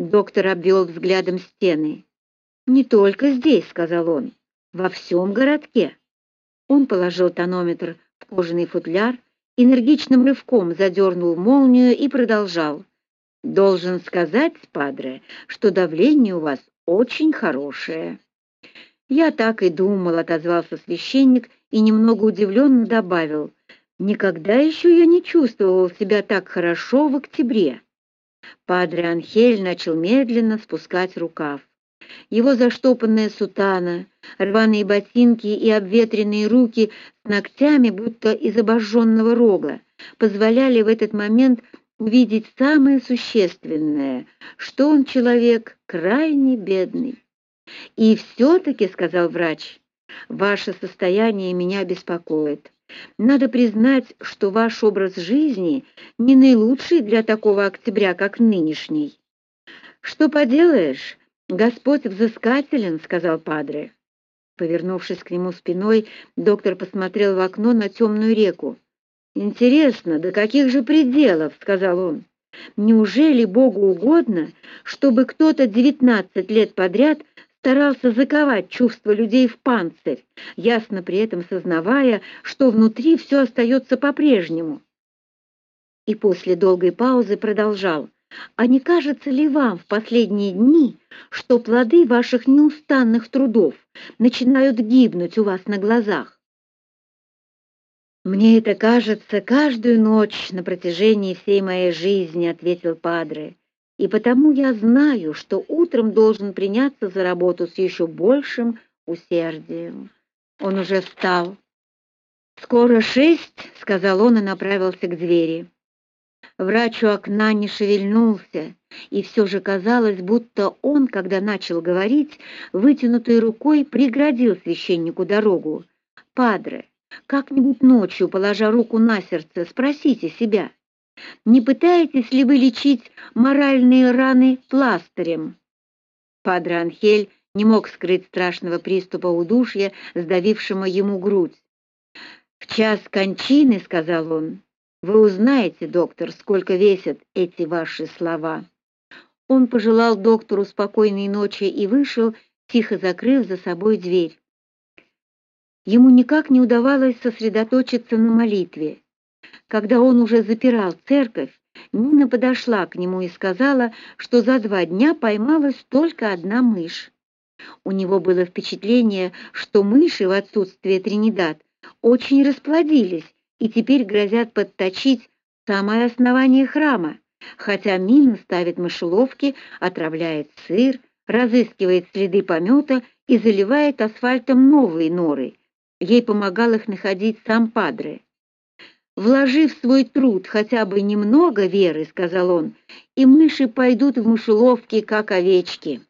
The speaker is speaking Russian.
Доктор обвел взглядом стены. «Не только здесь», — сказал он, — «во всем городке». Он положил тонометр в кожаный футляр, энергичным рывком задернул молнию и продолжал. «Должен сказать, падре, что давление у вас очень хорошее». «Я так и думал», — отозвался священник и немного удивленно добавил. «Никогда еще я не чувствовал себя так хорошо в октябре». Падре Анхель начал медленно спускать рукав. Его заштопанная сутана, рваные ботинки и обветренные руки с ногтями, будто из обожженного рога, позволяли в этот момент увидеть самое существенное, что он человек крайне бедный. «И все-таки, — сказал врач, — ваше состояние меня беспокоит. Надо признать, что ваш образ жизни не наилучший для такого октября, как нынешний. Что поделаешь, Господь взыскателен, — сказал Падре. Повернувшись к нему спиной, доктор посмотрел в окно на темную реку. «Интересно, до каких же пределов?» — сказал он. «Неужели Богу угодно, чтобы кто-то девятнадцать лет подряд старался заковать чувства людей в панцирь, ясно при этом сознавая, что внутри все остается по-прежнему. И после долгой паузы продолжал. «А не кажется ли вам в последние дни, что плоды ваших неустанных трудов начинают гибнуть у вас на глазах?» «Мне это кажется каждую ночь на протяжении всей моей жизни», — ответил Падре и потому я знаю, что утром должен приняться за работу с еще большим усердием. Он уже встал. «Скоро шесть», — сказал он и направился к двери. Врач у окна не шевельнулся, и все же казалось, будто он, когда начал говорить, вытянутой рукой преградил священнику дорогу. «Падре, как-нибудь ночью, положа руку на сердце, спросите себя, не пытаетесь ли вы лечить моральные раны пластырем?» Падре Анхель не мог скрыть страшного приступа удушья, сдавившего ему грудь. «В час кончины, — сказал он, — вы узнаете, доктор, сколько весят эти ваши слова». Он пожелал доктору спокойной ночи и вышел, тихо закрыв за собой дверь. Ему никак не удавалось сосредоточиться на молитве. Когда он уже запирал церковь, Нина подошла к нему и сказала, что за два дня поймалась только одна мышь. У него было впечатление, что мыши в отсутствие Тринидад очень расплодились и теперь грозят подточить самое основание храма, хотя Мина ставит мышеловки, отравляет сыр, разыскивает следы помета и заливает асфальтом новые норы. Ей помогал их находить сам Падре. «Вложи в свой труд хотя бы немного веры, — сказал он, — и мыши пойдут в мышеловки, как овечки».